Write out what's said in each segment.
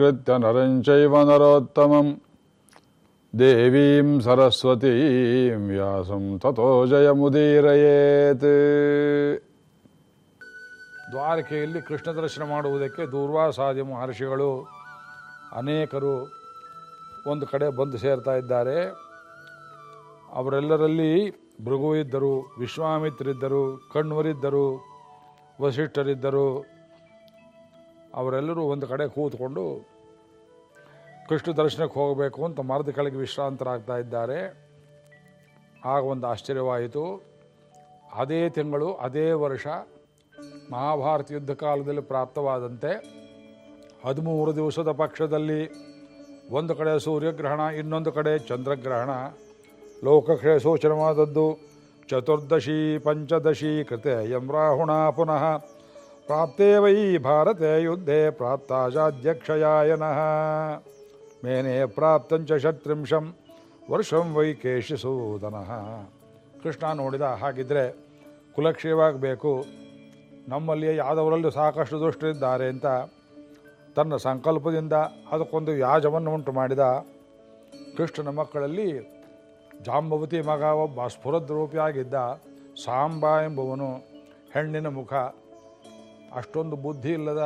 ನಮಸ್ಕೃತ್ಯ ನರಂ ಚೈವ ನರೋತ್ತಮಂ ದೇವೀಂ ಸರಸ್ವತೀಂ ವ್ಯಾಸಂ ತಥೋ ಜಯಮುದೀರಯೇತ್ ದ್ವಾರಕೆಯಲ್ಲಿ ಕೃಷ್ಣ ದರ್ಶನ ಮಾಡುವುದಕ್ಕೆ ದೂರ್ವಾಸಾದಿ ಮಹರ್ಷಿಗಳು ಅನೇಕರು ಒಂದು ಕಡೆ ಬಂದು ಸೇರ್ತಾ ಇದ್ದಾರೆ. ಅವರೆಲ್ಲರಲ್ಲಿ ಭೃಗು ಇದ್ದರು ವಿಶ್ವಾಮಿತ್ರಿದ್ದರು ಕಣ್ವರಿದ್ದರು, ವಸಿಷ್ಠರಿದ್ದರು ಅವರೆಲ್ಲರೂ ಒಂದು ಕಡೆ ಕೂತ್ಕೊಂಡು ಕೃಷ್ಣ ದರ್ಶನಕ್ಕೆ ಹೋಗಬೇಕು ಅಂತ ಮರದ ಕೆಳಗೆ ವಿಶ್ರಾಂತರಾಗ್ತಾ ಇದ್ದಾರೆ. ಆಗ ಒಂದು ಆಶ್ಚರ್ಯವಾಯಿತು. ಅದೇ ತಿಂಗಳು, ಅದೇ ವರ್ಷ ಮಹಾಭಾರತ ಯುದ್ಧ ಕಾಲದಲ್ಲಿ ಪ್ರಾಪ್ತವಾದಂತೆ ಹದಿಮೂರು ದಿವಸದ ಪಕ್ಷದಲ್ಲಿ ಒಂದು ಕಡೆ ಸೂರ್ಯಗ್ರಹಣ, ಇನ್ನೊಂದು ಕಡೆ ಚಂದ್ರಗ್ರಹಣ. ಲೋಕಕ್ಷಯ ಸೂಚನವಾದದ್ದು, ಚತುರ್ದಶಿ, ಪಂಚದಶಿ ಕೃತೆ ಯಮ್ರಾಹುಣ ಪುನಃ. ಪ್ರಾಪ್ತೇ ವೈ ಭಾರತೆ ಯುದ್ಧೆ ಪ್ರಾಪ್ತಾಜಾಧ್ಯಕ್ಷಯಾಯನಃ ಮೇನೆ ಪ್ರಾಪ್ತಂಚ ಷಟ್ರಿಂಶಂ ವರ್ಷಂ ವೈ ಕೇಶಿಸೂದನಃ. ಕೃಷ್ಣ ನೋಡಿದ ಹಾಗಿದ್ರೆ ಕುಲಕ್ಷೇವಾಗಬೇಕು. ನಮ್ಮಲ್ಲಿ ಯಾದವರಲ್ಲಿ ಸಾಕಷ್ಟು ದುಷ್ಟರಿದ್ದಾರೆ ಅಂತ ತನ್ನ ಸಂಕಲ್ಪದಿಂದ ಅದಕ್ಕೊಂದು ಯಾಜವನ್ನು ಉಂಟು ಮಾಡಿದ. ಕೃಷ್ಣನ ಮಕ್ಕಳಲ್ಲಿ ಜಾಂಬವತಿ ಮಗ ಒಬ್ಬ ಸ್ಫುರದ್ರೂಪಿಯಾಗಿದ್ದ ಸಾಂಬ ಎಂಬುವನು ಹೆಣ್ಣಿನ ಮುಖ. ಅಷ್ಟೊಂದು ಬುದ್ಧಿ ಇಲ್ಲದ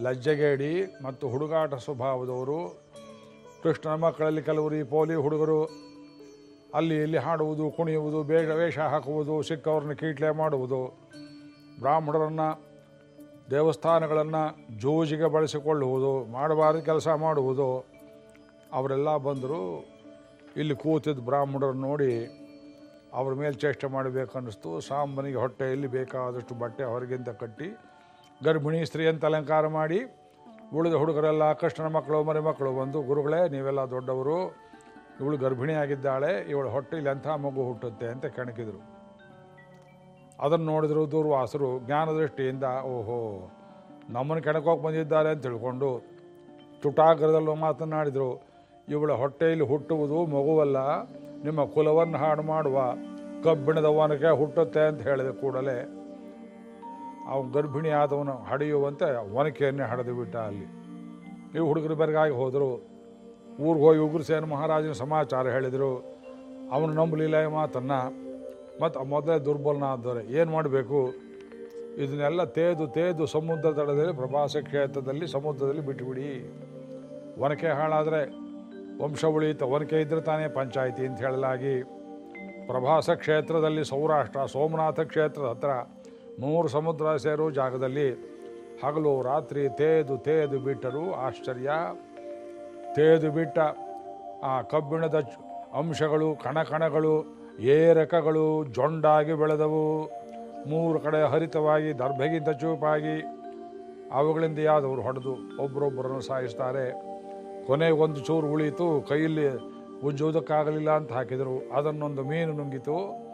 ಲಜ್ಜೆಗೇಡಿ ಮತ್ತು ಹುಡುಗಾಟ ಸ್ವಭಾವದವರು. ಕೃಷ್ಣನ ಮಕ್ಕಳಲ್ಲಿ ಕೆಲವರು ಈ ಪೋಲಿ ಹುಡುಗರು. ಅಲ್ಲಿ ಇಲ್ಲಿ ಹಾಡುವುದು, ಕುಣಿಯುವುದು, ಬೇಗ ವೇಷ ಹಾಕುವುದು, ಸಿಕ್ಕವ್ರನ್ನ ಕೀಟ್ಲೆ ಮಾಡುವುದು. ಬ್ರಾಹ್ಮಣರನ್ನು, ದೇವಸ್ಥಾನಗಳನ್ನು ಜೂಜಿಗೆ ಬಳಸಿಕೊಳ್ಳುವುದು, ಮಾಡಬಾರದು ಕೆಲಸ ಮಾಡುವುದು. ಅವರೆಲ್ಲ ಬಂದರು ಇಲ್ಲಿ ಕೂತಿದ್ದ ಬ್ರಾಹ್ಮಣರನ್ನು ನೋಡಿ ಅವ್ರ ಮೇಲೆ ಚೇಷ್ಟೆ ಮಾಡಬೇಕನ್ನಿಸ್ತು. ಸಾಂಬನಿಗೆ ಹೊಟ್ಟೆಯಲ್ಲಿ ಬೇಕಾದಷ್ಟು ಬಟ್ಟೆ ಹೊರಗಿಂದ ಕಟ್ಟಿ ಗರ್ಭಿಣಿ ಸ್ತ್ರೀ ಅಂತ ಅಲಂಕಾರ ಮಾಡಿ, ಉಳಿದ ಹುಡುಗರೆಲ್ಲ ಕೃಷ್ಣನ ಮಕ್ಕಳು, ಮರಿ ಮಕ್ಕಳು ಬಂದು, ಗುರುಗಳೇ, ನೀವೆಲ್ಲ ದೊಡ್ಡವರು, ಇವಳು ಗರ್ಭಿಣಿಯಾಗಿದ್ದಾಳೆ ಇವಳು ಹೊಟ್ಟೆಯಲ್ಲಿ ಅಂಥ ಮಗು ಹುಟ್ಟುತ್ತೆ? ಅಂತ ಕೆಣಕಿದರು. ಅದನ್ನು ನೋಡಿದ್ರು ದೂರ್ವಾಸರು ಜ್ಞಾನದೃಷ್ಟಿಯಿಂದ, ಓಹೋ, ನಮ್ಮನ್ನು ಕೆಣಕೋಕೆ ಬಂದಿದ್ದಾರೆ ಅಂತ ತಿಳ್ಕೊಂಡು ತುಟಾಗ್ರದಲ್ಲೂ ಮಾತನಾಡಿದರು, ಇವಳ ಹೊಟ್ಟೆಯಲ್ಲಿ ಹುಟ್ಟುವುದು ಮಗುವಲ್ಲ, ನಿಮ್ಮ ಕುಲವನ್ನು ಹಾಡು ಮಾಡುವ ಕಬ್ಬಿಣದ ಒನಕೆ ಹುಟ್ಟುತ್ತೆ ಅಂತ ಹೇಳಿದ ಕೂಡಲೇ ಗರ್ಭಿಣಿ ಆದವನು ಹಡೆಯುವಂತೆ ಒನಕೆಯನ್ನೇ ಹಡೆದು ಬಿಟ್ಟ ಅಲ್ಲಿ. ನೀವು ಹುಡುಗರು ಬೆರಗಾಗಿ ಹೋದರು. ಊರಿಗೆ ಹೋಗಿ ಉಗ್ರಸೇನ ಮಹಾರಾಜನ ಸಮಾಚಾರ ಹೇಳಿದರು. ಅವನು ನಂಬಲಿಲ್ಲ ಮಾತನ್ನು. ಮತ್ತು ಮೊದಲೇ ದುರ್ಬಲನಾದರೆ ಏನು ಮಾಡಬೇಕು? ಇದನ್ನೆಲ್ಲ ತೇದು ತೇದು ಸಮುದ್ರ ದಡದಲ್ಲಿ ಪ್ರವಾಸ ಕ್ಷೇತ್ರದಲ್ಲಿ, ಸಮುದ್ರದಲ್ಲಿ ಬಿಟ್ಟುಬಿಡಿ ಒನಕೆ ಹಾಳಾದರೆ ವಂಶ ಉಳಿಯುತ್ತೆ. ಒನಕೆ ಇದ್ದರೆ ತಾನೇ ಪಂಚಾಯಿತಿ ಅಂತ ಹೇಳಲಾಗಿ. ಪ್ರಭಾಸ ಕ್ಷೇತ್ರದಲ್ಲಿ ಸೌರಾಷ್ಟ್ರ, ಸೋಮನಾಥ ಕ್ಷೇತ್ರದ ಹತ್ರ ಮೂರು ಸಮುದ್ರ ಸೇರೋ ಜಾಗದಲ್ಲಿ ಹಗಲು ರಾತ್ರಿ ತೇದು ತೇದು ಬಿಟ್ಟರು ಆಶ್ಚರ್ಯ. ತೇದು ಬಿಟ್ಟ ಆ ಕಬ್ಬಿಣದ ಅಂಶಗಳು, ಕಣಕಣಗಳು, ಏರಕಗಳು ಜೊಂಡಾಗಿ ಬೆಳೆದವು. ಮೂರು ಕಡೆ ಹರಿತವಾಗಿ, ದರ್ಭೆಗಿಂತ ಚೂಪಾಗಿ ಅವುಗಳಿಂದ ಯಾವ್ದವ್ರು ಹೊಡೆದು ಒಬ್ಬರೊಬ್ಬರನ್ನು ಸಾಯಿಸ್ತಾರೆ. ಕೊನೆಗೆ ಒಂದು ಚೂರು ಉಳಿತು ಕೈಯಲ್ಲಿ ಉಜ್ಜುವುದಕ್ಕಾಗಲಿಲ್ಲ ಅಂತ ಹಾಕಿದರು. ಅದನ್ನೊಂದು ಮೀನು ನುಂಗಿತು.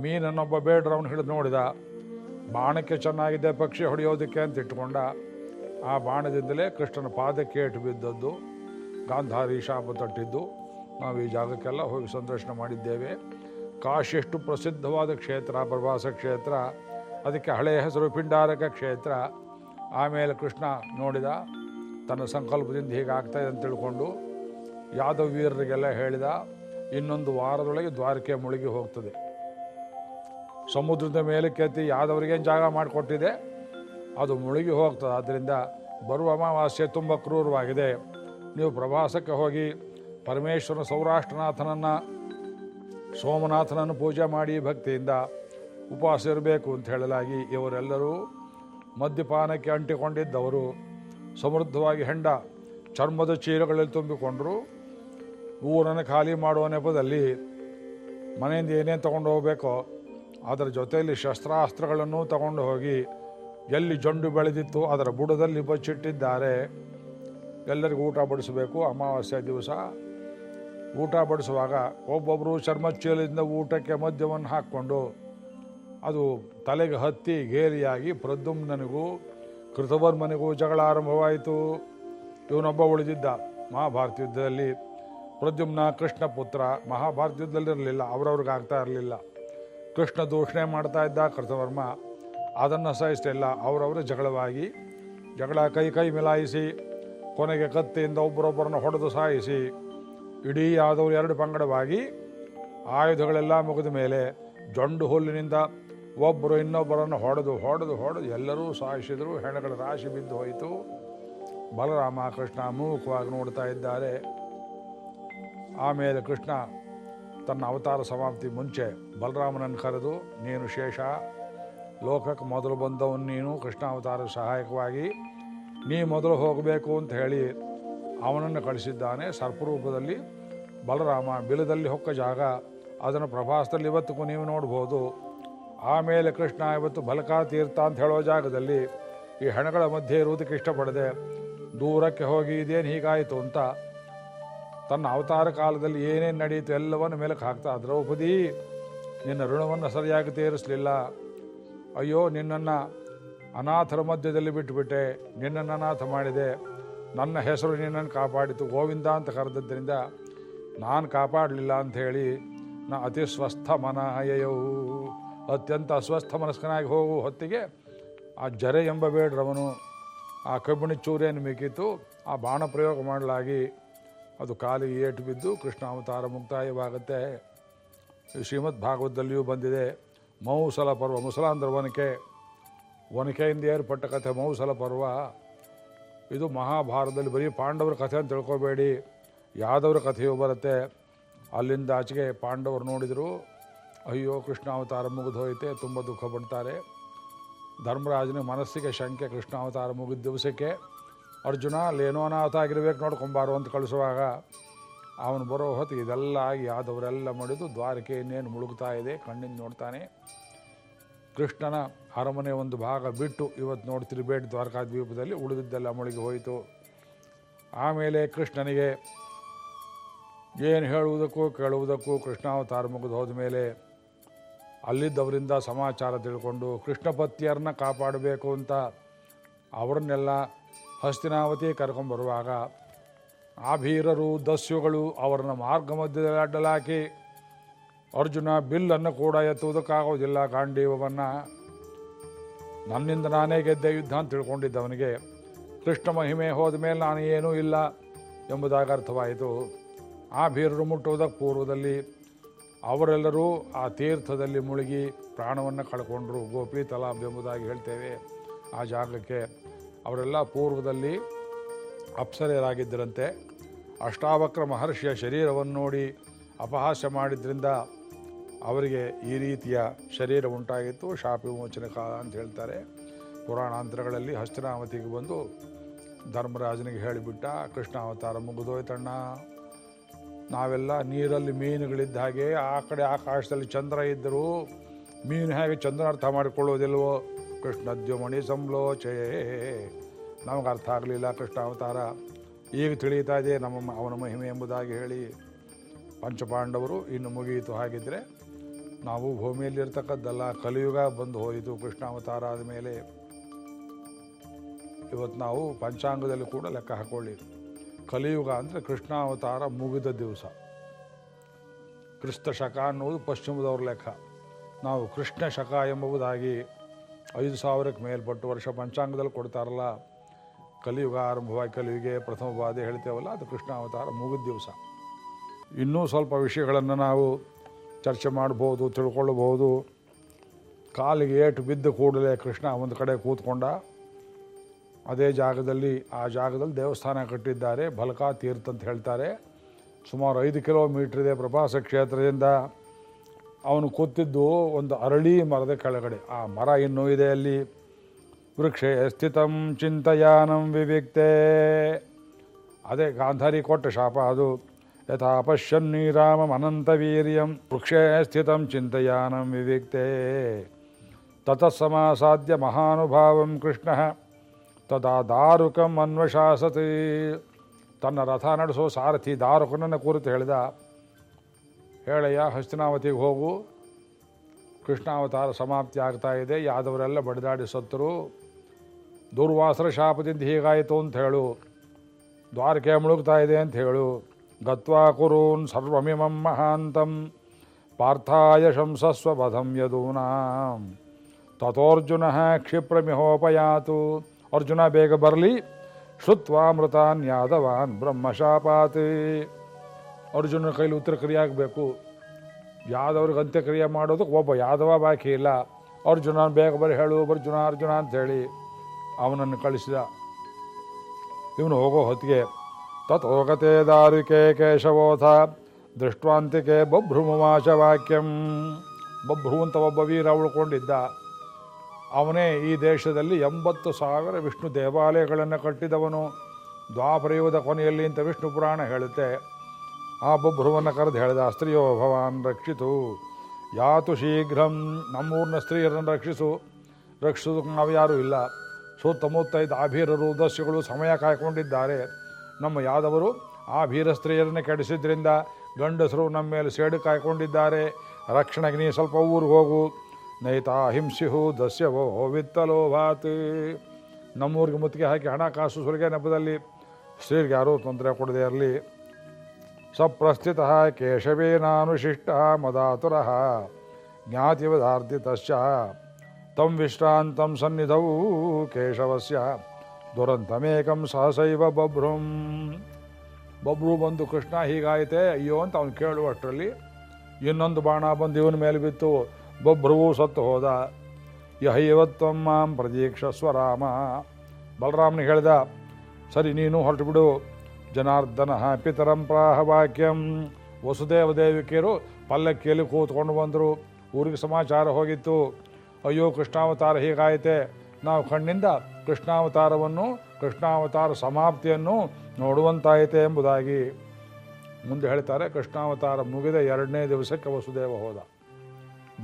ಮೀನನ್ನೊಬ್ಬ ಬೇಡ್ರವನು ಹಿಡಿದು ನೋಡಿದ. ಬಾಣಕ್ಕೆ ಚೆನ್ನಾಗಿದೆ ಪಕ್ಷಿ ಹೊಡೆಯೋದಕ್ಕೆ ಅಂತ ಇಟ್ಕೊಂಡ ಆ ಬಾಣದಿಂದಲೇ ಕೃಷ್ಣನ ಪಾದಕ್ಕೆ ಏಟು ಬಿದ್ದದ್ದು. ಗಾಂಧಾರಿ ಶಾಪ ತಟ್ಟಿದ್ದು. ನಾವು ಈ ಜಾಗಕ್ಕೆಲ್ಲ ಹೋಗಿ ಸಂದರ್ಶನ ಮಾಡಿದ್ದೇವೆ. ಕಾಶಿ ಎಷ್ಟು ಪ್ರಸಿದ್ಧವಾದ ಕ್ಷೇತ್ರ, ಪ್ರವಾಸ ಕ್ಷೇತ್ರ. ಅದಕ್ಕೆ ಹಳೆಯ ಹೆಸರು ಪಿಂಡಾರಕ ಕ್ಷೇತ್ರ. ಆಮೇಲೆ ಕೃಷ್ಣ ನೋಡಿದ, ತನ್ನ ಸಂಕಲ್ಪದಿಂದ ಹೀಗಾಗ್ತಾಯಿದೆ ಅಂತ ತಿಳ್ಕೊಂಡು ಯಾದವ ವೀರರಿಗೆಲ್ಲ ಹೇಳಿದ, ಇನ್ನೊಂದು ವಾರದೊಳಗೆ ದ್ವಾರಕೆ ಮುಳುಗಿ ಹೋಗ್ತದೆ. ಸಮುದ್ರದ ಮೇಲೆ ಕೆತ್ತಿ ಯಾದವರಿಗೇನು ಜಾಗ ಮಾಡಿಕೊಟ್ಟಿದೆ. ಅದು ಮುಳುಗಿ ಹೋಗ್ತದೆ. ಆದ್ದರಿಂದ ಬರುವ ಅಮಾವಾಸ್ಯೆ ತುಂಬ ಕ್ರೂರವಾಗಿದೆ. ನೀವು ಪ್ರವಾಸಕ್ಕೆ ಹೋಗಿ ಪರಮೇಶ್ವರನ ಸೌರಾಷ್ಟ್ರನಾಥನನ್ನು, ಸೋಮನಾಥನನ್ನು ಪೂಜೆ ಮಾಡಿ ಭಕ್ತಿಯಿಂದ ಉಪವಾಸ ಇರಬೇಕು ಅಂತ ಹೇಳಲಾಗಿ ಇವರೆಲ್ಲರೂ ಮದ್ಯಪಾನಕ್ಕೆ ಅಂಟಿಕೊಂಡಿದ್ದವರು. ಸಮೃದ್ಧವಾಗಿ ಹೆಂಡ ಚರ್ಮದ ಚೀಲಗಳಲ್ಲಿ ತುಂಬಿಕೊಂಡರು. ಊರನ್ನು ಖಾಲಿ ಮಾಡುವ ನೆಪದಲ್ಲಿ ಮನೆಯಿಂದ ಏನೇನು ತಗೊಂಡು ಹೋಗಬೇಕೋ ಅದರ ಜೊತೆಯಲ್ಲಿ ಶಸ್ತ್ರಾಸ್ತ್ರಗಳನ್ನು ತಗೊಂಡು ಹೋಗಿ ಎಲ್ಲಿ ಜೊಂಡು ಬೆಳೆದಿತ್ತು ಅದರ ಬುಡದಲ್ಲಿ ಬಚ್ಚಿಟ್ಟಿದ್ದಾರೆ. ಎಲ್ಲರಿಗೂ ಊಟ ಬಡಿಸಬೇಕು. ಅಮಾವಾಸ್ಯ ದಿವಸ ಊಟ ಬಡಿಸುವಾಗ ಒಬ್ಬೊಬ್ಬರು ಚರ್ಮಚೀಲದಿಂದ ಊಟಕ್ಕೆ ಮದ್ಯವನ್ನು ಹಾಕ್ಕೊಂಡು ಅದು ತಲೆಗೆ ಹತ್ತಿ ಗೇರಿಯಾಗಿ ಪ್ರದ್ಯುಮ್ನನಿಗೂ ಕೃತವರ್ಮನಿಗೂ ಜಗಳ ಆರಂಭವಾಯಿತು. ಇವನೊಬ್ಬ ಉಳಿದಿದ್ದ ಮಹಾಭಾರತ ಯುದ್ಧದಲ್ಲಿ ಪ್ರದ್ಯುಮ್ನ ಕೃಷ್ಣ ಪುತ್ರ ಮಹಾಭಾರತ ಯುದ್ಧದಲ್ಲಿರಲಿಲ್ಲ, ಅವರವ್ರಿಗಾಗ್ತಾ ಇರಲಿಲ್ಲ. ಕೃಷ್ಣ ದೂಷಣೆ ಮಾಡ್ತಾ ಇದ್ದ ಕೃತವರ್ಮ ಅದನ್ನು ಸಹಿಸ್ತಿಲ್ಲ ಅವರವರ ಜಗಳವಾಗಿ, ಜಗಳ ಕೈ ಕೈ ಮಿಲಾಯಿಸಿ, ಕೊನೆಗೆ ಕತ್ತಿಯಿಂದ ಒಬ್ಬರೊಬ್ಬರನ್ನು ಹೊಡೆದು ಸಾಯಿಸಿ, ಇಡೀ ಆದವರು ಎರಡು ಪಂಗಡವಾಗಿ ಆಯುಧಗಳೆಲ್ಲ ಮುಗಿದ ಮೇಲೆ ಜೊಂಡು ಹುಲ್ಲಿನಿಂದ ಒಬ್ಬರು ಇನ್ನೊಬ್ಬರನ್ನು ಹೊಡೆದು ಹೊಡೆದು ಹೊಡೆದು ಎಲ್ಲರೂ ಸಾಯಿಸಿದರು ಹೆಣಗಳ ರಾಶಿ ಬಿದ್ದು ಹೋಯಿತು. ಬಲರಾಮ ಕೃಷ್ಣ ಮೂಕವಾಗಿ ನೋಡ್ತಾ ಇದ್ದಾರೆ. ಆಮೇಲೆ ಕೃಷ್ಣ ತನ್ನ ಅವತಾರ ಸಮಾಪ್ತಿ ಮುಂಚೆ ಬಲರಾಮನನ್ನು ಕರೆದು, ನೀನು ಶೇಷ, ಲೋಕಕ್ಕೆ ಮೊದಲು ಬಂದವನು ನೀನು, ಕೃಷ್ಣ ಅವತಾರ ಸಹಾಯಕವಾಗಿ, ನೀ ಮೊದಲು ಹೋಗಬೇಕು ಅಂತ ಹೇಳಿ ಅವನನ್ನು ಕಳಿಸಿದ್ದಾನೆ. ಸರ್ಪರೂಪದಲ್ಲಿ ಬಲರಾಮ ಬಿಲದಲ್ಲಿ ಹೊಕ್ಕ ಜಾಗ, ಅದನ್ನು ಪ್ರಭಾಸದಲ್ಲಿ ಇವತ್ತಿಗೂ ನೀವು ನೋಡ್ಬೋದು. ಆಮೇಲೆ ಕೃಷ್ಣ ಇವತ್ತು ಬಲಕಾ ತೀರ್ಥ ಅಂತ ಹೇಳೋ ಜಾಗದಲ್ಲಿ ಈ ಹೆಣಗಳ ಮಧ್ಯೆ ಇರುವುದಕ್ಕೆ ಇಷ್ಟಪಡದೆ, ದೂರಕ್ಕೆ ಹೋಗಿ ಇದೇನು ಹೀಗಾಯಿತು ಅಂತ ತನ್ನ ಅವತಾರ ಕಾಲದಲ್ಲಿ ಏನೇನು ನಡೆಯಿತು ಎಲ್ಲವನ್ನು ಮೇಲಕ್ಕೆ ಹಾಕ್ತಾ ದ್ರೌಪದಿ, ನಿನ್ನ ಋಣವನ್ನು ಸರಿಯಾಗಿ ತೀರಿಸಲಿಲ್ಲ. ಅಯ್ಯೋ, ನಿನ್ನನ್ನು ಅನಾಥರ ಮಧ್ಯದಲ್ಲಿ ಬಿಟ್ಟುಬಿಟ್ಟೆ. ನಿನ್ನನ್ನು ಅನಾಥ ಮಾಡಿದೆ. ನನ್ನ ಹೆಸರು ನಿನ್ನನ್ನು ಕಾಪಾಡಿತು. ಗೋವಿಂದ ಅಂತ ಕರೆದದ್ದರಿಂದ ನಾನು ಕಾಪಾಡಲಿಲ್ಲ ಅಂಥೇಳಿ ನಾ ಅತಿ ಸ್ವಸ್ಥ ಮನಯಯವು ಅತ್ಯಂತ ಅಸ್ವಸ್ಥ ಮನಸ್ಕನಾಗಿ ಹೋಗುವ ಹೊತ್ತಿಗೆ ಆ ಜರೆ ಎಂಬ ಬೇಡ್ರವನು, ಆ ಕಬ್ಬಿಣ ಚೂರಿಯನ್ನು ಮಿಕ್ಕಿತು ಆ ಬಾಣ ಪ್ರಯೋಗ ಮಾಡಲಾಗಿ ಅದು ಕಾಲಿ ಏಟು ಬಿದ್ದು ಕೃಷ್ಣ ಅವತಾರ ಮುಕ್ತಾಯವಾಗುತ್ತೆ. ಶ್ರೀಮದ್ ಭಾಗವತದಲ್ಲಿಯೂ ಬಂದಿದೆ, ಮೌಸಲ ಪರ್ವ ಮುಸಲ ಅಂದ್ರೆ ಒನಕೆ ಒನಕೆಯಿಂದ ಏರ್ಪಟ್ಟ ಕಥೆ ಮೌಸಲ ಪರ್ವ. ಇದು ಮಹಾಭಾರತದಲ್ಲಿ ಬರೀ ಪಾಂಡವರ ಕಥೆ ಅಂತ ತಿಳ್ಕೊಬೇಡಿ, ಯಾದವರ ಕಥೆಯೂ ಬರುತ್ತೆ. ಅಲ್ಲಿಂದ ಆಚೆಗೆ ಪಾಂಡವರು ನೋಡಿದರು, ಅಯ್ಯೋ ಕೃಷ್ಣ ಅವತಾರ ಮುಗಿದು ಹೋಯ್ತೆ ತುಂಬ ದುಃಖ ಪಡ್ತಾರೆ. ಧರ್ಮರಾಜನ ಮನಸ್ಸಿಗೆ ಶಂಕೆ ಕೃಷ್ಣ ಅವತಾರ ಮುಗಿದ ದಿವಸಕ್ಕೆ. ಅರ್ಜುನ, ಅಲ್ಲೇನೋ ಅನಾಥ ಆಗಿರ್ಬೇಕು ನೋಡ್ಕೊಂಬಾರು ಅಂತ ಕಳಿಸುವಾಗ ಅವನು ಬರೋ ಹೊತ್ತಿಗೆ ಇದೆಲ್ಲ ಆಗಿ ಆದವರೆಲ್ಲ ಮಡಿದು ದ್ವಾರಕೆ ಇನ್ನೇನು ಮುಳುಗ್ತಾ ಇದೆ, ಕಣ್ಣಿಂದ ನೋಡ್ತಾನೆ. ಕೃಷ್ಣನ ಅರಮನೆ ಒಂದು ಭಾಗ ಬಿಟ್ಟು ಇವತ್ತು ನೋಡ್ತಿರಿ ಬೇಡ ದ್ವಾರಕಾ ದ್ವೀಪದಲ್ಲಿ ಉಳಿದಿದ್ದೆಲ್ಲ ಮುಳುಗಿ ಹೋಯಿತು. ಆಮೇಲೆ ಕೃಷ್ಣನಿಗೆ, ಏನು ಹೇಳುವುದಕ್ಕೂ ಕೇಳುವುದಕ್ಕೂ ಕೃಷ್ಣಾವತಾರ ಮುಗಿದು ಹೋದ ಮೇಲೆ ಅಲ್ಲಿದ್ದವರಿಂದ ಸಮಾಚಾರ ತಿಳ್ಕೊಂಡು ಕೃಷ್ಣ ಪತ್ನಿಯರನ್ನ ಕಾಪಾಡಬೇಕು ಅಂತ ಅವರನ್ನೆಲ್ಲ ಹಸ್ತಿನಾವತಿ ಕರ್ಕೊಂಬರುವಾಗ ಆ ಭೀರರು ದಸ್ಯುಗಳು ಅವರನ್ನ ಮಾರ್ಗ ಮಧ್ಯದಲ್ಲಿ ಅಡ್ಡಲಾಕಿ, ಅರ್ಜುನ, ಬಿಲ್ಲನ್ನು ಕೂಡ ಎತ್ತುವುದಕ್ಕಾಗೋದಿಲ್ಲ ಗಾಂಡೀವವನ್ನು ನನ್ನಿಂದ ನಾನೇ ಗೆದ್ದೆ ಯುದ್ಧ ಅಂತ ತಿಳ್ಕೊಂಡಿದ್ದವನಿಗೆ, ಕೃಷ್ಣ ಮಹಿಮೆ ಹೋದ ಮೇಲೆ ನಾನು ಏನೂ ಇಲ್ಲ ಎಂಬುದಾಗಿ ಅರ್ಥವಾಯಿತು. ಆ ಭೀರರು ಮುಟ್ಟುವುದಕ್ಕೆ ಪೂರ್ವದಲ್ಲಿ ಅವರೆಲ್ಲರೂ ಆ ತೀರ್ಥದಲ್ಲಿ ಮುಳುಗಿ ಪ್ರಾಣವನ್ನು ಕಳ್ಕೊಂಡ್ರು. ಗೋಪಿ ತಲಾಬ್ ಎಂಬುದಾಗಿ ಹೇಳ್ತೇವೆ ಆ ಜಾಗಕ್ಕೆ. ಅವರೆಲ್ಲ ಪೂರ್ವದಲ್ಲಿ ಅಪ್ಸರೆಯರಾಗಿದ್ದರಂತೆ. ಅಷ್ಟಾವಕ್ರ ಮಹರ್ಷಿಯ ಶರೀರವನ್ನು ನೋಡಿ ಅಪಹಾಸ್ಯ ಮಾಡಿದ್ರಿಂದ ಅವರಿಗೆ ಈ ರೀತಿಯ ಶರೀರ ಉಂಟಾಗಿತ್ತು. ಶಾಪ ವಿಮೋಚನೆ ಕಾಲ ಅಂತ ಹೇಳ್ತಾರೆ. ಪುರಾಣಾಂತರಗಳಲ್ಲಿ ಹಸ್ತಿನಾವತಿಗೆ ಬಂದು ಧರ್ಮರಾಜನಿಗೆ ಹೇಳಿಬಿಟ್ಟ, ಕೃಷ್ಣಾವತಾರ ಮುಗಿದೋಯ್ತಣ್ಣ. ನಾವೆಲ್ಲ ನೀರಲ್ಲಿ ಮೀನುಗಳಿದ್ದ ಹಾಗೆ ಆ ಕಡೆ ಆಕಾಶದಲ್ಲಿ ಚಂದ್ರ ಇದ್ದರೂ ಮೀನು ಹೇಗೆ ಚಂದ್ರಾರ್ಥ ಮಾಡಿಕೊಳ್ಳೋದಿಲ್ವೋ ಕೃಷ್ಣದ್ಯುಮಣಿ ಸಂಲೋಚೆ. ನಮಗೆ ಅರ್ಥ ಆಗಲಿಲ್ಲ ಕೃಷ್ಣ ಅವತಾರ ಈಗ ತಿಳಿಯುತ್ತಾ ಇದೆ ನಮ್ಮ ಅವನ ಮಹಿಮೆ ಎಂಬುದಾಗಿ ಹೇಳಿ ಪಂಚಪಾಂಡವರು ಇನ್ನು ಮುಗಿಯಿತು ಹಾಗಿದ್ದರೆ ನಾವು ಭೂಮಿಯಲ್ಲಿರ್ತಕ್ಕದ್ದಲ್ಲ ಕಲಿಯುಗ ಬಂದು ಹೋಯಿತು ಕೃಷ್ಣಾವತಾರ ಆದ ಮೇಲೆ. ಇವತ್ತು ನಾವು ಪಂಚಾಂಗದಲ್ಲಿ ಕೂಡ ಲೆಕ್ಕ ಹಾಕೊಳ್ಳಿ. ಕಲಿಯುಗ ಅಂದರೆ ಕೃಷ್ಣಾವತಾರ ಮುಗಿದ ದಿವಸ. ಕ್ರಿಸ್ತ ಶಕ ಅನ್ನುವುದು ಪಶ್ಚಿಮದವ್ರ ಲೆಕ್ಕ. ನಾವು ಕೃಷ್ಣ ಶಕ ಎಂಬುದಾಗಿ ಐದು ಸಾವಿರಕ್ಕೆ ಮೇಲ್ಪಟ್ಟು ವರ್ಷ ಪಂಚಾಂಗದಲ್ಲಿ ಕೊಡ್ತಾರಲ್ಲ. ಕಲಿಯುಗ ಆರಂಭವಾಗಿ ಕಲಿಯುಗೆ ಪ್ರಥಮ ಬಾಧೆ ಹೇಳ್ತೇವಲ್ಲ, ಅದು ಕೃಷ್ಣ ಅವತಾರ ಮುಗಿದ ದಿವಸ. ಇನ್ನೂ ಸ್ವಲ್ಪ ವಿಷಯಗಳನ್ನು ನಾವು ಚರ್ಚೆ ಮಾಡ್ಬೋದು ತಿಳ್ಕೊಳ್ಳಬಹುದು ಕಾಲಿಗೆ ಏಟು ಬಿದ್ದ ಕೂಡಲೇ ಕೃಷ್ಣ ಒಂದು ಕಡೆ ಕೂತ್ಕೊಂಡ, ಅದೇ ಜಾಗದಲ್ಲಿ, ಆ ಜಾಗದಲ್ಲಿ ದೇವಸ್ಥಾನ ಕಟ್ಟಿದ್ದಾರೆ ಬಲಕಾ ತೀರ್ಥ ಅಂತ ಹೇಳ್ತಾರೆ. ಸುಮಾರು ಐದು ಕಿಲೋಮೀಟ್ರ್ ಇದೆ ಪ್ರಭಾಸ ಕ್ಷೇತ್ರದಿಂದ. ಅವನು ಕೂತಿದ್ದು ಒಂದು ಅರಳಿ ಮರದ ಕೆಳಗಡೆ. ಆ ಮರ ಇನ್ನೂ ಇದೆ ಅಲ್ಲಿ. ವೃಕ್ಷೇ ಸ್ಥಿತಂ ಚಿಂತಯಾನಂ ವಿವಿಕ್ತೆ. ಅದೇ ಗಾಂಧಾರಿ ಕೊಟ್ಟ ಶಾಪ ಅದು. ಯಥಾ ಪಶ್ಯನ್ನಿ ರಾಮಂ ಅನಂತವೀರ್ಯಂ ವೃಕ್ಷೇ ಸ್ಥಿತಂ ಚಿಂತಯಾನಂ ವಿವಿಕ್ತೆ. ತತಃ ಸಮಸಾಧ್ಯ ಮಹಾನುಭಾವಂ ಕೃಷ್ಣ. ತದಾ ದಾರುಕಂ ಅನ್ವಶಾಸತಿ. ತನ್ನ ರಥ ನಡೆಸೋ ಸಾರಥಿ ದಾರುಕನನ್ನು ಕುರಿತು ಹೇಳಿದ. ಹೇಳಯ್ಯ ಹಸ್ತಿನಾವತಿಗೆ ಹೋಗು. ಕೃಷ್ಣಾವತಾರ ಸಮಾಪ್ತಿ ಆಗ್ತಾ ಇದೆ. ಯಾದವರೆಲ್ಲ ಬಡಿದಾಡಿ ಸತ್ತರು. ದುರ್ವಾಸರ ಶಾಪದಿಂದ ಹೀಗಾಯಿತು ಅಂತ ಹೇಳು. ದ್ವಾರಕೆ ಮುಳುಗ್ತಾ ಇದೆ ಅಂತ ಹೇಳು. ಗತ್ವಾ ಕುರೂನ್ ಸರ್ವಮಿಮಂ ಮಹಾಂತಂ. ಪಾರ್ಥಾಯ ಶಂಸಸ್ವ ವಧಂ ಯದೂನಾಂ. ತಥೋರ್ಜುನ ಕ್ಷಿಪ್ರಮಿಹೋಪಯಾತು. ಅರ್ಜುನ, ಬೇಗ ಬರಲಿ. ಶ್ರುತ್ವಾಮೃತಾನ್ ಯಾದವಾನ್ ಬ್ರಹ್ಮಶಾಪಾತ್. ಅರ್ಜುನ ಕೈಲಿ ಉತ್ತರ ಕ್ರಿಯೆ ಆಗಬೇಕು. ಯಾದವ್ರಿಗೆ ಅಂತ್ಯಕ್ರಿಯೆ ಮಾಡೋದಕ್ಕೆ ಒಬ್ಬ ಯಾದವ ಬಾಕಿ ಇಲ್ಲ. ಅರ್ಜುನ, ಬೇಗ ಬರೀ ಹೇಳು, ಅರ್ಜುನ ಅರ್ಜುನ ಅಂತೇಳಿ ಅವನನ್ನು ಕಳಿಸಿದ. ಇವನು ಹೋಗೋ ಹೊತ್ತಿಗೆ ತತ್ ದಾರಿಕೆ ಕೇಶವೋಥ, ದೃಷ್ಟ್ವಾಂತಿಕೆ ಬಭ್ರುಮವಾಚ ವಾಕ್ಯಂ. ಬಭ್ರು ಅಂತ ಒಬ್ಬ ವೀರ ಉಳ್ಕೊಂಡಿದ್ದ. ಅವನೇ ಈ ದೇಶದಲ್ಲಿ ಎಂಬತ್ತು ಸಾವಿರ ವಿಷ್ಣು ದೇವಾಲಯಗಳನ್ನು ಕಟ್ಟಿದವನು. ದ್ವಾಪರಯುಗದ ಕೊನೆಯಲ್ಲಿ ಅಂತ ವಿಷ್ಣು ಪುರಾಣ ಹೇಳುತ್ತೆ. ಆ ಬೊಬ್ಬ್ರುವನ್ನ ಕರೆದು ಹೇಳಿದ, ಸ್ತ್ರೀಯೋ ಭವಾನ್ ರಕ್ಷಿತು, ಯಾತು ಶೀಘ್ರಂ ನಮ್ಮೂರಿನ ಸ್ತ್ರೀಯರನ್ನು ರಕ್ಷಿಸು. ರಕ್ಷಿಸೋದಕ್ಕೆ ನಾವು ಯಾರೂ ಇಲ್ಲ. ಸುತ್ತಮುತ್ತ ಇದ್ದ ಆಭೀರರು ದಸ್ಯುಗಳು ಸಮಯ ಕಾಯ್ಕೊಂಡಿದ್ದಾರೆ. ನಮ್ಮ ಯಾದವರು ಆ ಭೀರ ಸ್ತ್ರೀಯರನ್ನು ಕೆಡಿಸಿದ್ರಿಂದ ಗಂಡಸರು ನಮ್ಮ ಮೇಲೆ ಸೇಡು ಕಾಯ್ಕೊಂಡಿದ್ದಾರೆ. ರಕ್ಷಣೆಗೆ ನೀ ಸ್ವಲ್ಪ ಊರಿಗೆ ಹೋಗು. ನೈತಾ ಹಿಂಸಿಹು ದಸ್ಯವೋ ವಿತ್ತಲೋ ಭಾತ್. ನಮ್ಮೂರಿಗೆ ಮುತ್ತಿಗೆ ಹಾಕಿ ಹಣಕಾಸು ಸುರಿಗೆ ನೆಪದಲ್ಲಿ ಸ್ತ್ರೀರಿಗೆ ಯಾರೂ ತೊಂದರೆ ಕೊಡದೇ ಇರಲಿ. ಸಪ್ರಸ್ಥಿತ ಕೇಶವೇನಾನುಶಿಷ್ಟ ಮದಾತುರ ಜ್ಞಾತಿವದಾರ್ಧಿತಶ್ಚ ತಂ ವಿಶ್ರಾಂತಂ ಸನ್ನಿಧೌ ಕೇಶವಸ್ಯ, ದುರಂತಮೇಕಂ ಸಹಸೈವ ಬಭ್ರುಂ. ಬಬ್ರು ಬಂದು ಕೃಷ್ಣ ಹೀಗಾಯಿತೆ, ಅಯ್ಯೋ ಅಂತ ಅವನು ಕೇಳುವಷ್ಟರಲ್ಲಿ ಇನ್ನೊಂದು ಬಾಣ ಬಂದು ಇವನ ಮೇಲೆ ಬಿತ್ತು, ಬಭ್ರುವು ಸತ್ತು ಹೋದ. ಯಹೈವತ್ವಂ ಮಾಂ ಪ್ರದೀಕ್ಷಸ್ವ ರಾಮ. ಬಲರಾಮನಿಗೆ ಹೇಳಿದ, ಸರಿ ನೀನು ಹೊರಟು ಬಿಡು ಜನಾರ್ದನ ಪಿತರಂ ಪ್ರಾಹ ವಾಕ್ಯಂ. ವಸುದೇವ ದೇವಿಕೆಯರು ಪಲ್ಲಕ್ಕಿಯಲ್ಲಿ ಕೂತ್ಕೊಂಡು ಬಂದರು. ಊರಿಗೆ ಸಮಾಚಾರ ಹೋಗಿತ್ತು. ಅಯ್ಯೋ, ಕೃಷ್ಣಾವತಾರ ಹೀಗಾಯಿತೆ. ನಾವು ಕಣ್ಣಿಂದ ಕೃಷ್ಣಾವತಾರವನ್ನು, ಕೃಷ್ಣಾವತಾರ ಸಮಾಪ್ತಿಯನ್ನು ನೋಡುವಂತಾಯಿತೆ ಎಂಬುದಾಗಿ. ಮುಂದೆ ಹೇಳ್ತಾರೆ, ಕೃಷ್ಣಾವತಾರ ಮುಗಿದ ಎರಡನೇ ದಿವಸಕ್ಕೆ ವಸುದೇವ ಹೋದ.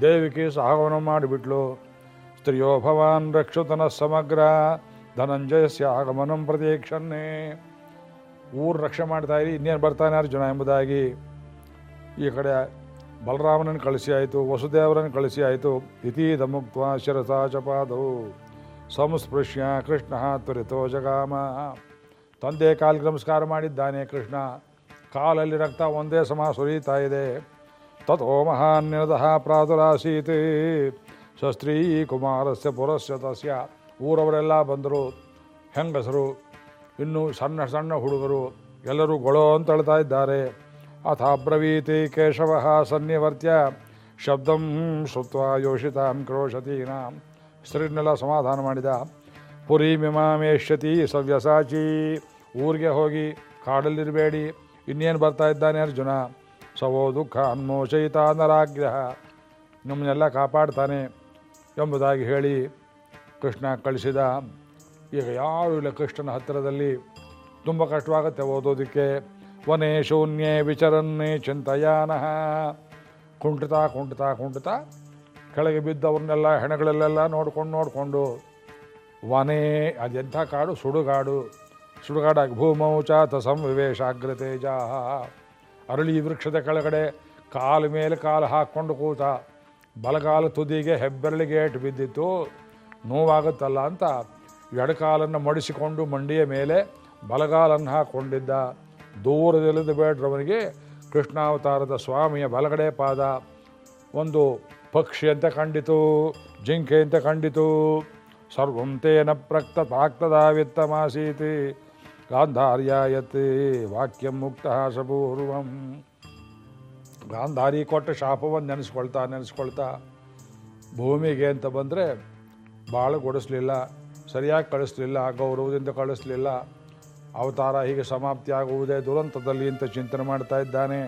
ದೇವಿಕೆ ಸಹಗಮನ ಮಾಡಿಬಿಟ್ಲು. ಸ್ತ್ರೀಯೋ ಭವಾನ್ ರಕ್ಷುತನ ಸಮಗ್ರ, ಧನಂಜಯಸ್ಯ ಆಗಮನಂ ಪ್ರತೀಕ್ಷನ್ನೇ. ಊರು ರಕ್ಷೆ ಮಾಡ್ತಾ ಇರಿ, ಇನ್ನೇನು ಬರ್ತಾನೆ ಅರ್ಜುನ ಎಂಬುದಾಗಿ ಈ ಕಡೆ ಬಲರಾಮನನ್ನು ಕಳಿಸಿ ಆಯಿತು, ವಸುದೇವರನ್ನು ಕಳಿಸಿ ಆಯಿತು. ಇತಿ ದಮುಕ್ತ ಶಿರಸಾ ಚಪಾದವು ಸಂಸ್ಪೃಶ್ಯ ಕೃಷ್ಣ ತ್ವರಿತೋ ಜಗಾಮ. ತಂದೆ ಕಾಲಿಗೆ ನಮಸ್ಕಾರ ಮಾಡಿದ್ದಾನೆ ಕೃಷ್ಣ. ಕಾಲಲ್ಲಿ ರಕ್ತ ಒಂದೇ ಸಮ ಸುರಿಯುತ್ತಾ ಇದೆ. ತಥೋ ಮಹಾನ್ ನಿರದಃ ಪ್ರಾದುರಾಸೀತ್ ಸಸ್ತ್ರೀ ಕುಮಾರಸ್ಯ ಪುರಸ್ಯ ತಸ್ಯ. ಊರವರೆಲ್ಲ ಬಂದರು. ಹೆಂಗಸರು ಇನ್ನು ಸಣ್ಣ ಸಣ್ಣ ಹುಡುಗರು ಎಲ್ಲರೂ ಗೊಳೋ ಅಂತ ಹೇಳ್ತಾ ಇದ್ದಾರೆ. ಅಥ ಬ್ರವೀತಿ ಕೇಶವ ಸನ್ನಿವರ್ತ್ಯ ಶಬ್ದಂ ಶ್ರುತ್ವ ಯೋಷಿತಾಂ ಕ್ರೋಶತೀನಾಂ ಸ್ತ್ರೀನೆಲ್ಲ ಸಮಾಧಾನ ಮಾಡಿದ. ಪುರಿ ಮಿಮಾಮೇಶ್ಯತಿ ಸವ್ಯಸಾಚಿ. ಊರಿಗೆ ಹೋಗಿ ಕಾಡಲ್ಲಿರಬೇಡಿ. ಇನ್ನೇನು ಬರ್ತಾ ಇದ್ದಾನೆ ಅರ್ಜುನ? ಸವೋ ದುಃಖ ಅನ್ಮೋಚಯಿತ ನರಾಗ್ರಹ. ನಮ್ಮನ್ನೆಲ್ಲ ಕಾಪಾಡ್ತಾನೆ ಎಂಬುದಾಗಿ ಹೇಳಿ ಕೃಷ್ಣ ಕಳಿಸಿದ. ಈಗ ಯಾರು ಇಲ್ಲ ಕೃಷ್ಣನ ಹತ್ತಿರದಲ್ಲಿ, ತುಂಬ ಕಷ್ಟವಾಗುತ್ತೆ ಓದೋದಕ್ಕೆ. ವನೇ ಶೂನ್ಯೇ ವಿಚರನ್ನೇ ಚಿಂತಯಾನಃ. ಕುಂಟುತ್ತಾ ಕುಂಟುತ್ತಾ ಕುಂಟುತ್ತಾ ಕೆಳಗೆ ಬಿದ್ದವ್ರನ್ನೆಲ್ಲ, ಹೆಣಗಳಲ್ಲೆಲ್ಲ ನೋಡ್ಕೊಂಡು, ನೋಡಿಕೊಂಡು, ವನೇ, ಅದೆಂಥ ಕಾಡು? ಸುಡುಗಾಡು. ಸುಡುಗಾಡಾಗಿ ಭೂಮೌ ಚಾತ ಸಂವಿವೇಶಾಗ್ರತೇಜ ಅರಳಿ ವೃಕ್ಷದ ಕೆಳಗಡೆ ಕಾಲು ಮೇಲೆ ಕಾಲು ಹಾಕ್ಕೊಂಡು ಕೂತ, ಬಲಗಾಲ ತುದಿಗೆ ಹೆಬ್ಬೆರಳಿಗೆ ಏಟು ಬಿದ್ದಿತ್ತು. ನೋವಾಗುತ್ತಲ್ಲ ಅಂತ ಎಡಕಾಲನ್ನು ಮಡಿಸಿಕೊಂಡು ಮಂಡಿಯ ಮೇಲೆ ಬಲಗಾಲನ್ನು ಹಾಕ್ಕೊಂಡಿದ್ದ ದೂರದಲ್ಲಿದ್ದ ಬೇಡ್ರವನಿಗೆ ಕೃಷ್ಣಾವತಾರದ ಸ್ವಾಮಿಯ ಬಲಗಡೆ ಪಾದ. ಒಂದು ಪಕ್ಷಿ ಅಂತ ಕಂಡಿತು, ಜಿಂಕೆ ಅಂತ ಕಂಡಿತು. ಸರ್ವಂತೇನ ಪ್ರಕ್ತ ಪ್ರಕ್ತ ಪ್ರಾಕ್ತದಾವಿತ್ತಮಾಸೀತಿ ಗಾಂಧಾರ್ಯಾಯತಿ ವಾಕ್ಯಂ ಮುಕ್ತ ಸಪೂರ್ವಂ ಗಾಂಧಾರಿ ಕೊಟ್ಟ ಶಾಪವನ್ನು ನೆನೆಸ್ಕೊಳ್ತಾ ನೆನೆಸ್ಕೊಳ್ತಾ ಭೂಮಿಗೆ ಅಂತ ಬಂದರೆ ಭಾಳ ಕೊಡಿಸ್ಲಿಲ್ಲ ಸರಿಯಾಗಿ ಕಳಿಸ್ಲಿಲ್ಲ, ಗೌರವದಿಂದ ಕಳಿಸ್ಲಿಲ್ಲ. ಅವತಾರ ಹೀಗೆ ಸಮಾಪ್ತಿ ಆಗುವುದೇ ದುರಂತದಲ್ಲಿ ಅಂತ ಚಿಂತನೆ ಮಾಡ್ತಾ ಇದ್ದಾನೆ.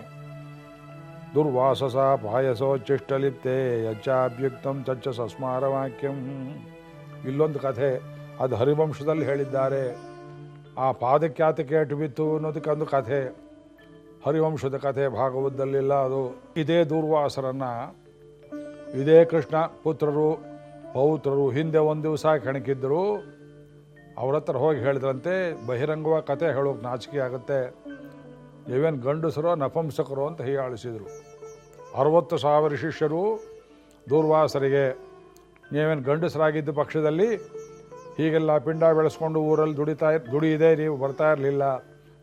ದುರ್ವಾಸಸ ಪಾಯಸೋ ಚಿಷ್ಟಲಿಪ್ತೆ ಯಚ್ಚಾಭ್ಯುಕ್ತಂ ಚಚ್ಚ ಸಸ್ಮಾರ ವಾಕ್ಯಂ ಇಲ್ಲೊಂದು ಕಥೆ ಅದು ಹರಿವಂಶದಲ್ಲಿ ಹೇಳಿದ್ದಾರೆ. ಆ ಪಾದಕ್ಕೆ ಆತಕ್ಕೆ ಏಟು ಬಿತ್ತು ಅನ್ನೋದಕ್ಕೊಂದು ಕಥೆ. ಹರಿವಂಶದ ಕಥೆ ಭಾಗವತದಲ್ಲಿಲ್ಲ ಅದು. ಇದೇ ದುರ್ವಾಸರನ್ನು. ಇದೇ ಕೃಷ್ಣ ಪುತ್ರರು ಪೌತ್ರರು ಹಿಂದೆ ಒಂದು ದಿವಸ ಕೆಣಕಿದ್ದರು ಅವ್ರ ಹತ್ರ ಹೋಗಿ ಹೇಳಿದ್ರಂತೆ, ಬಹಿರಂಗವ ಕತೆ ಹೇಳೋಕೆ ನಾಚಿಕೆ ಆಗುತ್ತೆ. ನೀವೇನು ಗಂಡಸರು, ನಪಂಸಕರು ಅಂತ ಹೀಯಾಳಿಸಿದರು ಅರವತ್ತು ಸಾವಿರ ಶಿಷ್ಯರು ದೂರ್ವಾಸರಿಗೆ. ನೀವೇನು ಗಂಡಸರಾಗಿದ್ದ ಪಕ್ಷದಲ್ಲಿ ಹೀಗೆಲ್ಲ ಪಿಂಡ ಬೆಳೆಸ್ಕೊಂಡು ಊರಲ್ಲಿ ದುಡಿತಾ ದುಡಿಯಿದೆ, ನೀವು ಬರ್ತಾ ಇರಲಿಲ್ಲ.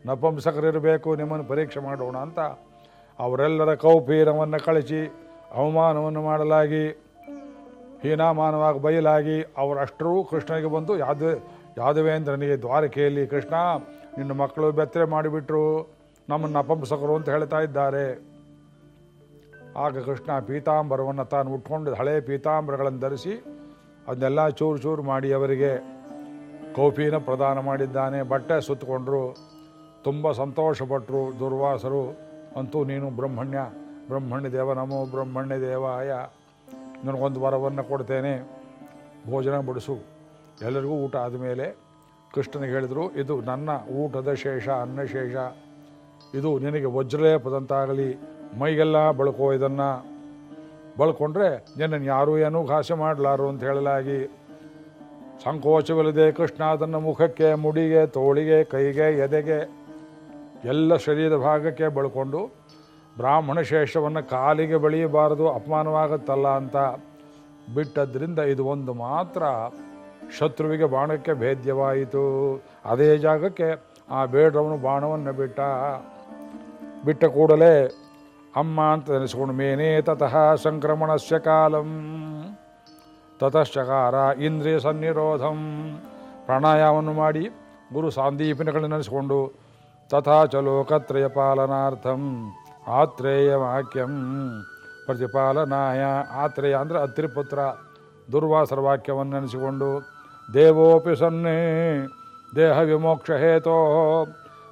ನಪಂಸಕರಿರಬೇಕು, ನಿಮ್ಮನ್ನು ಪರೀಕ್ಷೆ ಮಾಡೋಣ ಅಂತ ಅವರೆಲ್ಲರ ಕೌಪೀರವನ್ನು ಕಳಿಸಿ ಅವಮಾನವನ್ನು ಮಾಡಲಾಗಿ ಹೀನಾಮಾನವಾಗಿ ಬಯಲಾಗಿ ಅವರಷ್ಟರು ಕೃಷ್ಣನಿಗೆ ಬಂದು ಯಾದವೇ ಯಾದವೇಂದ್ರನಿಗೆ ದ್ವಾರಕೆಯಲ್ಲಿ, ಕೃಷ್ಣ, ನಿನ್ನ ಮಕ್ಕಳು ಬೆತ್ತರೆ ಮಾಡಿಬಿಟ್ರು, ನಮ್ಮನ್ನು ಅಪಂಸಕರು ಅಂತ ಹೇಳ್ತಾ ಇದ್ದಾರೆ. ಆಗ ಕೃಷ್ಣ ಪೀತಾಂಬರವನ್ನು ತಾನು ಉಟ್ಕೊಂಡು ಹಳೆ ಪೀತಾಂಬರಗಳನ್ನು ಧರಿಸಿ, ಅದನ್ನೆಲ್ಲ ಚೂರು ಚೂರು ಮಾಡಿ ಅವರಿಗೆ ಕೌಪಿನ ಪ್ರದಾನ ಮಾಡಿದ್ದಾನೆ. ಬಟ್ಟೆ ಸುತ್ತಕೊಂಡ್ರು, ತುಂಬ ಸಂತೋಷಪಟ್ಟರು ದುರ್ವಾಸರು. ಅಂತೂ ನೀನು ಬ್ರಹ್ಮಣ್ಯ ಬ್ರಹ್ಮಣ್ಯ ದೇವ, ನಮೋ ಬ್ರಹ್ಮಣ್ಯ ದೇವಾಯ. ನನಗೊಂದು ವರವನ್ನು ಕೊಡ್ತೇನೆ. ಭೋಜನ ಬಡಿಸು. ಎಲ್ಲರಿಗೂ ಊಟ ಆದಮೇಲೆ ಕೃಷ್ಣನಿಗೆ ಹೇಳಿದರು, ಇದು ನನ್ನ ಊಟದ ಶೇಷ ಅನ್ನಶೇಷ ಇದು ನಿನಗೆ ವಜ್ರಲೇಪದಂತಾಗಲಿ. ಮೈಗೆಲ್ಲ ಬಳಕೋ ಇದನ್ನು. ಬಳ್ಕೊಂಡ್ರೆ ನಿನ್ನನ್ನು ಯಾರೂ ಏನೂ ಘಾಸೆ ಮಾಡಲಾರು ಅಂತ ಹೇಳಲಾಗಿ, ಸಂಕೋಚವಿಲ್ಲದೆ ಕೃಷ್ಣ ಅದನ್ನು ಮುಖಕ್ಕೆ, ಮುಡಿಗೆ, ತೋಳಿಗೆ, ಕೈಗೆ, ಎದೆಗೆ, ಎಲ್ಲ ಶರೀರ ಭಾಗಕ್ಕೆ ಬಳ್ಕೊಂಡು ಬ್ರಾಹ್ಮಣ ಶೇಷವನ್ನು ಕಾಲಿಗೆ ಬೆಳೆಯಬಾರದು, ಅಪಮಾನವಾಗುತ್ತಲ್ಲ ಅಂತ ಬಿಟ್ಟದ್ರಿಂದ ಇದು ಒಂದು ಮಾತ್ರ ಶತ್ರುವಿಗೆ ಬಾಣಕ್ಕೆ ಭೇದ್ಯವಾಯಿತು. ಅದೇ ಜಾಗಕ್ಕೆ ಆ ಬೇಡ್ರವನು ಬಾಣವನ್ನು ಬಿಟ್ಟ ಬಿಟ್ಟ ಕೂಡಲೇ ಅಮ್ಮ ಅಂತ ನೆನೆಸ್ಕೊಂಡು, ಮೇನೇ ತತಃ ಸಂಕ್ರಮಣಸ್ಯ ಕಾಲಂ, ತತಶ್ಚಕಾರ ಇಂದ್ರಿಯ ಸನ್ನಿರೋಧಂ. ಪ್ರಾಣಾಯಾಮವನ್ನು ಮಾಡಿ ಗುರು ಸಾಂದೀಪಿನಗಳನ್ನು ನೆನೆಸ್ಕೊಂಡು ತಥಾ ಚ ಲೋಕತ್ರಯ ಪಾಲನಾರ್ಥಂ ಆತ್ರೇಯ ವಾಕ್ಯಂ ಪ್ರತಿಪಾಲನಾಯ. ಆತ್ರೇಯ ಅಂದರೆ ಅತ್ರಿಪುತ್ರ ದುರ್ವಾಸರ ವಾಕ್ಯವನ್ನು ನೆನೆಸಿಕೊಂಡು, ದೇವೋಪಿ ಸನ್ನೇ, ದೇಹ ವಿಮೋಕ್ಷ ಹೇತೋ,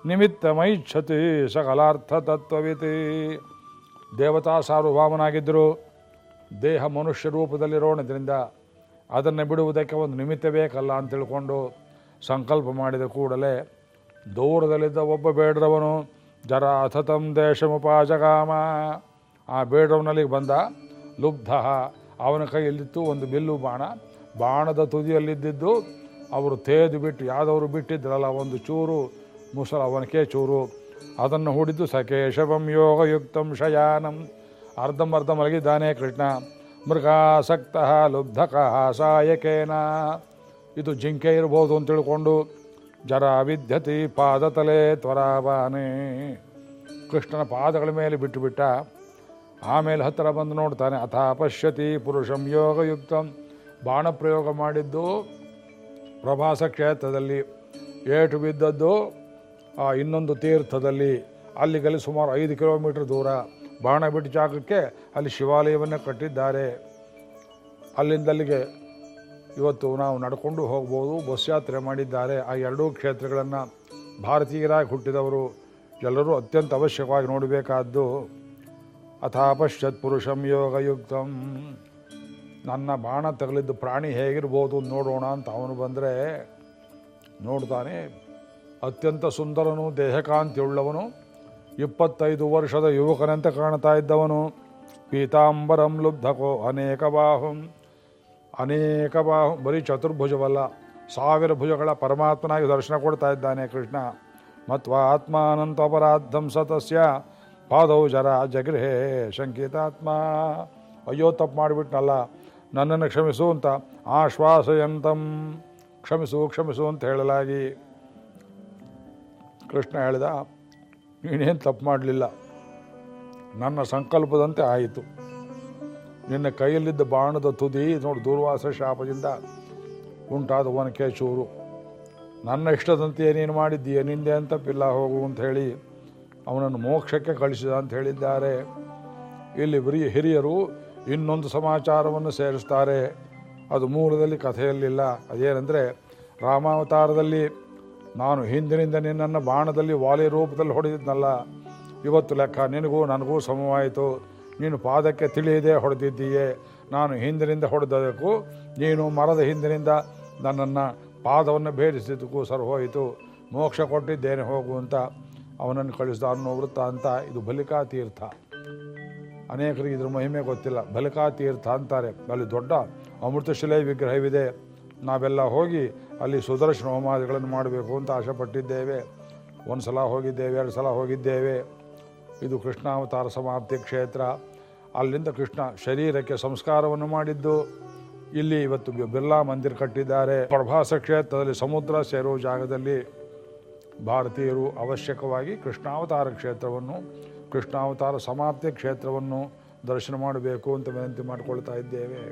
ನಿಮಿತ್ತ ಮೈಚ್ಛತಿ ಸಕಲಾರ್ಥ ತತ್ವವಿತಿ. ದೇವತಾ ಸಾರ್ವಭೌಮನಾಗಿದ್ದರು ದೇಹ ಮನುಷ್ಯ ರೂಪದಲ್ಲಿರೋಣದ್ರಿಂದ ಅದನ್ನು ಬಿಡುವುದಕ್ಕೆ ಒಂದು ನಿಮಿತ್ತ ಬೇಕಲ್ಲ ಅಂತ ತಿಳ್ಕೊಂಡು ಸಂಕಲ್ಪ ಮಾಡಿದ ಕೂಡಲೇ ದೂರದಲ್ಲಿದ್ದ ಒಬ್ಬ ಬೇಡ್ರವನು ಜರ ಅಥತಂ ದೇಶಮುಪಾಜಗಾಮ. ಆ ಬೇಡವನಲ್ಲಿಗೆ ಬಂದ ಲುಬ್ಧ. ಅವನ ಕೈಯಲ್ಲಿತ್ತು ಒಂದು ಬಿಲ್ಲು ಬಾಣ. ಬಾಣದ ತುದಿಯಲ್ಲಿದ್ದಿದ್ದು ಅವರು ತೇದು ಬಿಟ್ಟು ಯಾವ್ದವರು ಬಿಟ್ಟಿದ್ರಲ್ಲ ಒಂದು ಚೂರು ಮುಸಲ ಅವನಕೆ ಚೂರು. ಅದನ್ನು ಹೂಡಿದ್ದು ಸಕೇಶವಂ ಯೋಗಯುಕ್ತಂ ಶಯಾನಂ. ಅರ್ಧಂಬರ್ಧ ಮಲಗಿದ್ದಾನೆ ಕೃಷ್ಣ. ಮೃಗಾಸಕ್ತಃ ಲುಬ್ಧಕಃ ಸಾಯಕೇನ. ಇದು ಜಿಂಕೆ ಇರ್ಬೋದು ಅಂತ ತಿಳ್ಕೊಂಡು ಜರ ವಿದ್ಯತಿ ಪಾದತಲೆ ತ್ವರಾವಾನೆ. ಕೃಷ್ಣನ ಪಾದಗಳ ಮೇಲೆ ಬಿಟ್ಟುಬಿಟ್ಟ ಆಮೇಲೆ ಹತ್ತಿರ ಬಂದು ನೋಡ್ತಾನೆ, ಅಥಾ ಪಶ್ಯತಿ ಪುರುಷಂ ಯೋಗಯುಕ್ತಂ. ಬಾಣ ಪ್ರಯೋಗ ಮಾಡಿದ್ದು ಪ್ರಭಾಸ ಕ್ಷೇತ್ರದಲ್ಲಿ, ಏಟು ಬಿದ್ದದ್ದು ಆ ಇನ್ನೊಂದು ತೀರ್ಥದಲ್ಲಿ. ಅಲ್ಲಿಗಲ್ಲಿ ಸುಮಾರು ಐದು ಕಿಲೋಮೀಟ್ರ್ ದೂರ. ಬಾಣ ಬಿಟ್ಟ ಜಾಗಕ್ಕೆ ಅಲ್ಲಿ ಶಿವಾಲಯವನ್ನು ಕಟ್ಟಿದ್ದಾರೆ. ಅಲ್ಲಿಂದ ಅಲ್ಲಿಗೆ ಇವತ್ತು ನಾವು ನಡ್ಕೊಂಡು ಹೋಗ್ಬೋದು, ಬಸ್ ಯಾತ್ರೆ ಮಾಡಿದ್ದಾರೆ. ಆ ಎರಡೂ ಕ್ಷೇತ್ರಗಳನ್ನು ಭಾರತೀಯರಾಗಿ ಹುಟ್ಟಿದವರು ಎಲ್ಲರೂ ಅತ್ಯಂತ ಅವಶ್ಯಕವಾಗಿ ನೋಡಬೇಕಾದ್ದು ಅಥಾಪಶ್ಚತ್ ಪುರುಷಂ ಯೋಗಯುಕ್ತಂ. ನನ್ನ ಬಾಣ ತಗಲಿದ್ದು ಪ್ರಾಣಿ ಹೇಗಿರ್ಬೋದು ನೋಡೋಣ ಅಂತ ಅವನು ಬಂದರೆ ನೋಡ್ತಾನೆ. ಅತ್ಯಂತ ಸುಂದರನು, ದೇಹಕಾಂತಿಯುಳ್ಳವನು, ಇಪ್ಪತ್ತೈದು ವರ್ಷದ ಯುವಕನಂತೆ ಕಾಣ್ತಾ ಇದ್ದವನು. ಪೀತಾಂಬರಂ ಲುಬ್ಧಕೋ ಅನೇಕ ಬಾಹುಂ. ಅನೇಕ ಬಾಹು ಬರೀ ಚತುರ್ಭುಜವಲ್ಲ, ಸಾವಿರ ಭುಜಗಳ ಪರಮಾತ್ಮನಾಗಿ ದರ್ಶನ ಕೊಡ್ತಾ ಇದ್ದಾನೆ ಕೃಷ್ಣ. ಮತ್ವ ಆತ್ಮ ಅಪರಾಧಂ ಸತಸ್ಯ, ಪಾದೌ ಜರ ಜಗೃಹೇ ಶಂಕಿತಾತ್ಮ. ಅಯ್ಯೋ, ತಪ್ಪು ಮಾಡಿಬಿಟ್ನಲ್ಲ, ನನ್ನನ್ನು ಕ್ಷಮಿಸು ಅಂತ ಆಶ್ವಾಸಯಂತಂ. ಕ್ಷಮಿಸು ಕ್ಷಮಿಸು ಅಂತ ಹೇಳಲಾಗಿ ಕೃಷ್ಣ ಹೇಳಿದ, ನೀನೇನು ತಪ್ಪು ಮಾಡಲಿಲ್ಲ, ನನ್ನ ಸಂಕಲ್ಪದಂತೆ ಆಯಿತು. ನಿನ್ನ ಕೈಯಲ್ಲಿದ್ದ ಬಾಣದ ತುದಿ, ನೋಡಿ, ದುರ್ವಾಸ ಶಾಪದಿಂದ ಉಂಟಾದ ಒನಕೆ ಚೂರು ನನ್ನ ಇಷ್ಟದಂತೆ ನೀನು ಮಾಡಿದ್ದೀಯ, ನಿಂದೆ ಅಂತ ಪಿಲ್ಲ ಹೋಗು ಅಂತ ಹೇಳಿ ಅವನನ್ನು ಮೋಕ್ಷಕ್ಕೆ ಕಳಿಸಿದ ಅಂತ ಹೇಳಿದ್ದಾರೆ. ಇಲ್ಲಿ ಬರೀ ಹಿರಿಯರು ಇನ್ನೊಂದು ಸಮಾಚಾರವನ್ನು ಸೇರಿಸ್ತಾರೆ. ಅದು ಮೂಲದಲ್ಲಿ ಕಥೆಯಲ್ಲಿಲ್ಲ. ಅದೇನೆಂದರೆ, ರಾಮಾವತಾರದಲ್ಲಿ ನಾನು ಹಿಂದಿನಿಂದ ನಿನ್ನನ್ನು ಬಾಣದಲ್ಲಿ ವಾಲಿ ರೂಪದಲ್ಲಿ ಹೊಡೆದಿದ್ನಲ್ಲ ಇವತ್ತು ಲೆಕ್ಕ ನಿನಗೂ ನನಗೂ ಸಮವಾಯಿತು. ನೀನು ಪಾದಕ್ಕೆ ತಿಳಿಯದೆ ಹೊಡೆದಿದ್ದೀಯೇ. ನಾನು ಹಿಂದಿನಿಂದ ಹೊಡೆದಕ್ಕೂ ನೀನು ಮರದ ಹಿಂದಿನಿಂದ ನನ್ನನ್ನು ಪಾದವನ್ನು ಭೇದಿಸಿದ್ದಕ್ಕೂ ಸರ್ವೋಯಿತು ಮೋಕ್ಷ ಕೊಟ್ಟಿದ್ದೇನೆ, ಹೋಗು ಅಂತ ಅವನನ್ನು ಕಳಿಸಿದ ಅನ್ನೋ ವೃತ್ತ ಅಂತ ಇದು ಬಲಿಕಾ ತೀರ್ಥ ಅನೇಕರಿಗೆ ಇದ್ರ ಮಹಿಮೆ ಗೊತ್ತಿಲ್ಲ. ಬಲಿಕಾ ತೀರ್ಥ ಅಂತಾರೆ. ಅಲ್ಲಿ ದೊಡ್ಡ ಅಮೃತಶಿಲೆ ವಿಗ್ರಹವಿದೆ. ನಾವೆಲ್ಲ ಹೋಗಿ ಅಲ್ಲಿ ಸುದರ್ಶನ ಹೋಮಾದಿಗಳನ್ನು ಮಾಡಬೇಕು ಅಂತ ಆಶೆಪಟ್ಟಿದ್ದೇವೆ. ಒಂದು ಸಲ ಹೋಗಿದ್ದೇವೆ ಎರಡು ಸಲ ಹೋಗಿದ್ದೇವೆ. ಇದು ಕೃಷ್ಣಾವತಾರ ಸಮಾಪ್ತಿ ಕ್ಷೇತ್ರ. ಅಲ್ಲಿಂದ ಕೃಷ್ಣ ಶರೀರಕ್ಕೆ ಸಂಸ್ಕಾರವನ್ನು ಮಾಡಿದ್ದು, ಇಲ್ಲಿ ಇವತ್ತು ಬಿರ್ಲಾ ಮಂದಿರ ಕಟ್ಟಿದ್ದಾರೆ. ಪ್ರಭಾಸ ಕ್ಷೇತ್ರದಲ್ಲಿ ಸಮುದ್ರ ಸೇರೋ ಜಾಗದಲ್ಲಿ ಭಾರತೀಯರು ಅವಶ್ಯಕವಾಗಿ ಕೃಷ್ಣಾವತಾರ ಕ್ಷೇತ್ರವನ್ನು, ಕೃಷ್ಣಾವತಾರ ಸಮಾಪ್ತಿ ಕ್ಷೇತ್ರವನ್ನು ದರ್ಶನ ಮಾಡಬೇಕು ಅಂತ ವಿನಂತಿ ಮಾಡಿಕೊಳ್ತಾ ಇದ್ದೇವೆ.